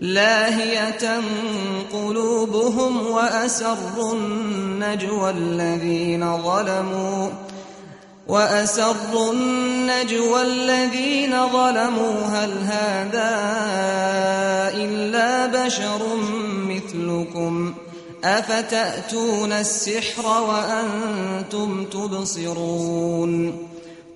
لاهية قلوبهم وأسروا النجوى الذين ظلموا وأسروا النجوى الذين ظلموا هل هذا إلا بشر مثلكم أفتأتون السحر وأنتم تبصرون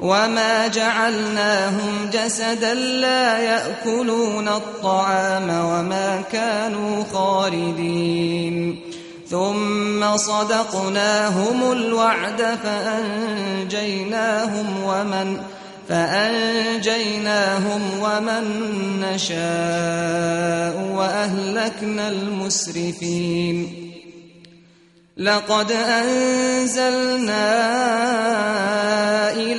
وما جعلناهم جسدا لا يأكلون الطعام وما كانوا خالدين ثم صدقناهم الوعد فأنجيناهم ومن فأنجيناهم ومن نشاء وأهلكنا المسرفين لقد أنزلنا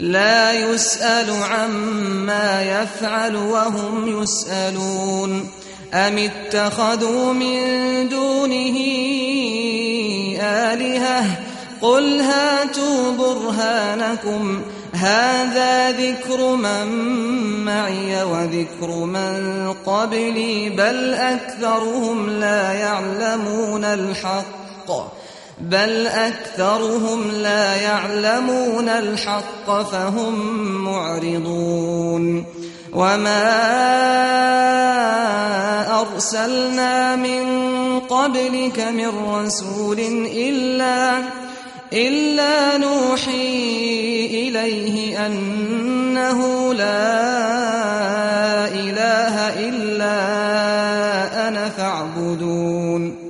لا يسأل عما يفعل وهم يسألون. أم اتخذوا من دونه آلهة؟ قل هاتوا برهانكم. هذا ذكر من معي وذكر من قبلي، بل أكثرهم لا يعلمون الحق. بل أكثرهم لا يعلمون الحق فهم معرضون وما أرسلنا من قبلك من رسول إلا إلا نوحي إليه أنه لا إله إلا أنا فاعبدون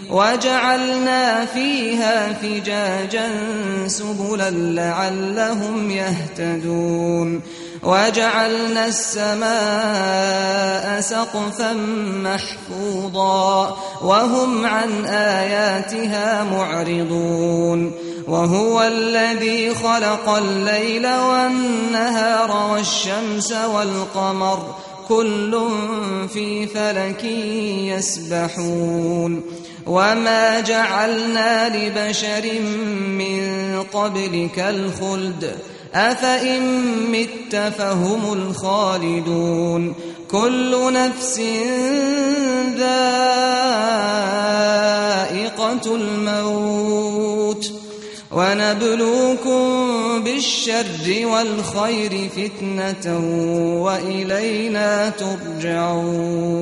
فيها فجاجا سبلا لعلهم يهتدون. وجعلنا السماء سقفا محفوظا وهم عن آياتها معرضون. وهو الذي خلق الليل والنهار والشمس والقمر. كل في فلك يسبحون. وما جعلنا لبشر من قبلك الخلد أفإن مت فهم الخالدون كل نفس ذائقة الموت ونبلوكم بالشر والخير فتنة وإلينا ترجعون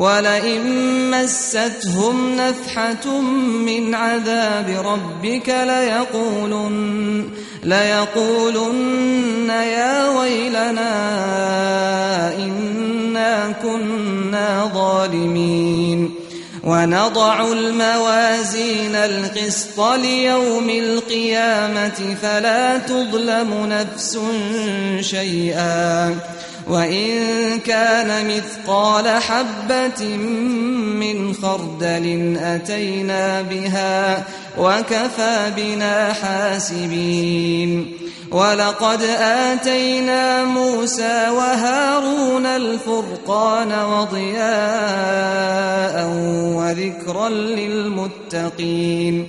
ولئن مستهم نفحة من عذاب ربك ليقولن, ليقولن يا ويلنا إنا كنا ظالمين ونضع الموازين القسط ليوم القيامة فلا تظلم نفس شيئا وإن كان مثقال حبة من خردل أتينا بها وكفى بنا حاسبين ولقد آتينا موسى وهارون الفرقان وضياء وذكرا للمتقين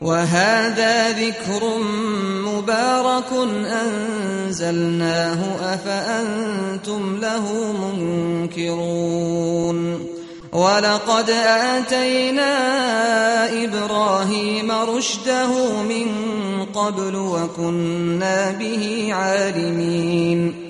وهذا ذكر مبارك أنزلناه أفأنتم له منكرون ولقد آتينا إبراهيم رشده من قبل وكنا به عالمين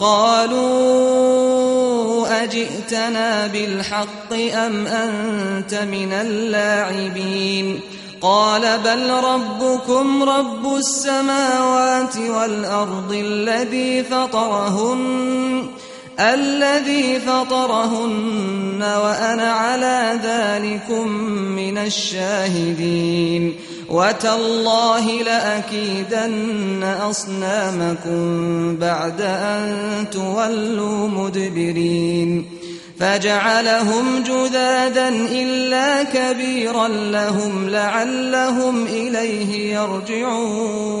قالوا اجئتنا بالحق ام انت من اللاعبين قال بل ربكم رب السماوات والارض الذي فطرهن الذي فطرهن وأنا على ذلكم من الشاهدين. وتالله لأكيدن أصنامكم بعد أن تولوا مدبرين. فجعلهم جذادا إلا كبيرا لهم لعلهم إليه يرجعون.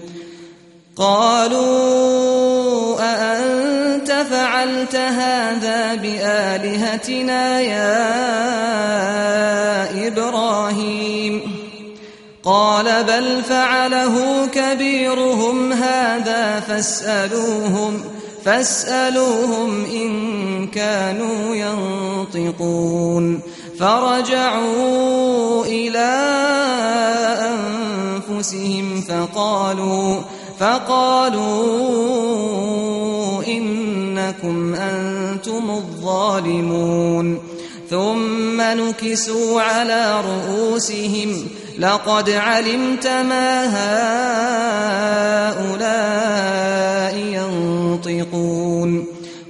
قالوا أأنت فعلت هذا بآلهتنا يا إبراهيم؟ قال بل فعله كبيرهم هذا فاسألوهم فاسألوهم إن كانوا ينطقون. فرجعوا إلى أنفسهم فقالوا فقالوا إنكم أنتم الظالمون. ثم نكسوا على رؤوسهم. لقد علمت ما هؤلاء ينطقون.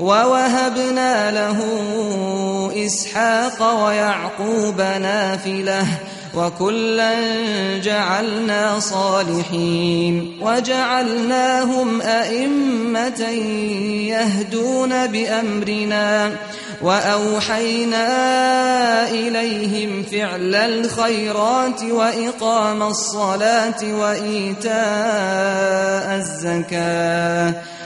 ووهبنا له إسحاق ويعقوب نافلة وكلا جعلنا صالحين وجعلناهم أئمة يهدون بأمرنا وأوحينا إليهم فعل الخيرات وإقام الصلاة وإيتاء الزكاة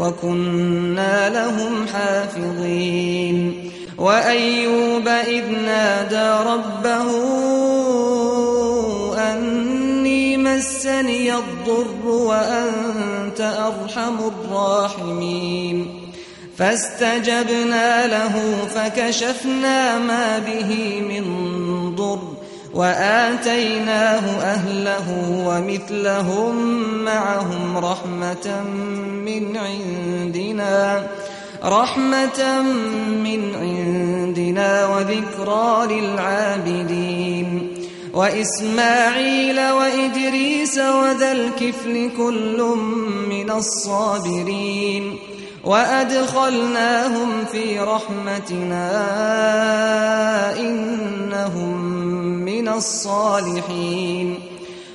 وكنا لهم حافظين وأيوب إذ نادى ربه أني مسني الضر وأنت أرحم الراحمين فاستجبنا له فكشفنا ما به من ضر وآتيناه أهله ومثلهم معهم رحمة من عندنا، رحمة من عندنا وذكرى للعابدين. وإسماعيل وإدريس وذا الكفل كل من الصابرين. وأدخلناهم في رحمتنا إنهم من الصالحين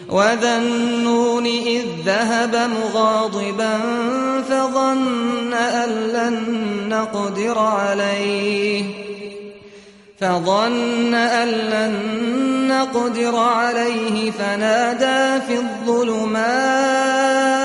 وذا النون إذ ذهب مغاضبا فظن أن لن نقدر عليه فظن أن لن نقدر عليه فنادى في الظلمات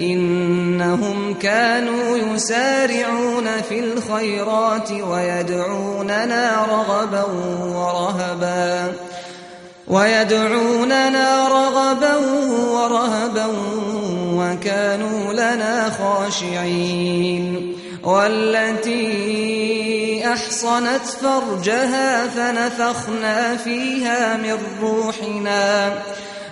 إنهم كانوا يسارعون في الخيرات ويدعوننا رغبا ورهبا. ويدعوننا رغبا ورهبا وكانوا لنا خاشعين. والتي أحصنت فرجها فنفخنا فيها من روحنا.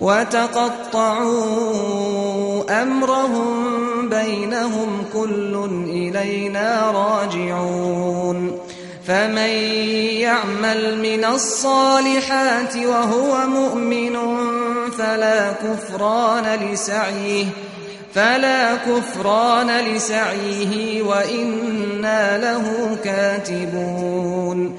وتقطعوا أمرهم بينهم كل إلينا راجعون فمن يعمل من الصالحات وهو مؤمن فلا كفران لسعيه فلا كفران لسعيه وإنا له كاتبون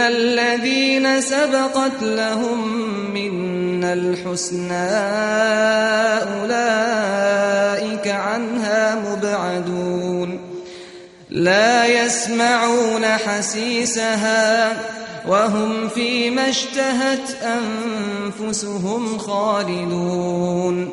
الذين سبقت لهم منا الحسنى أولئك عنها مبعدون لا يسمعون حسيسها وهم فيما اشتهت أنفسهم خالدون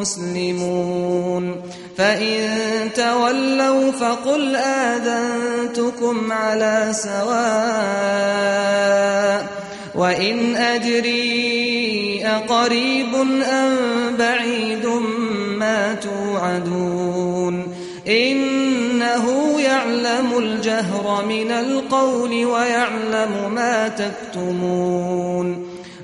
مسلمون فإن تولوا فقل آذنتكم على سواء وإن أدري أقريب أم بعيد ما توعدون. إنه يعلم الجهر من القول ويعلم ما تكتمون.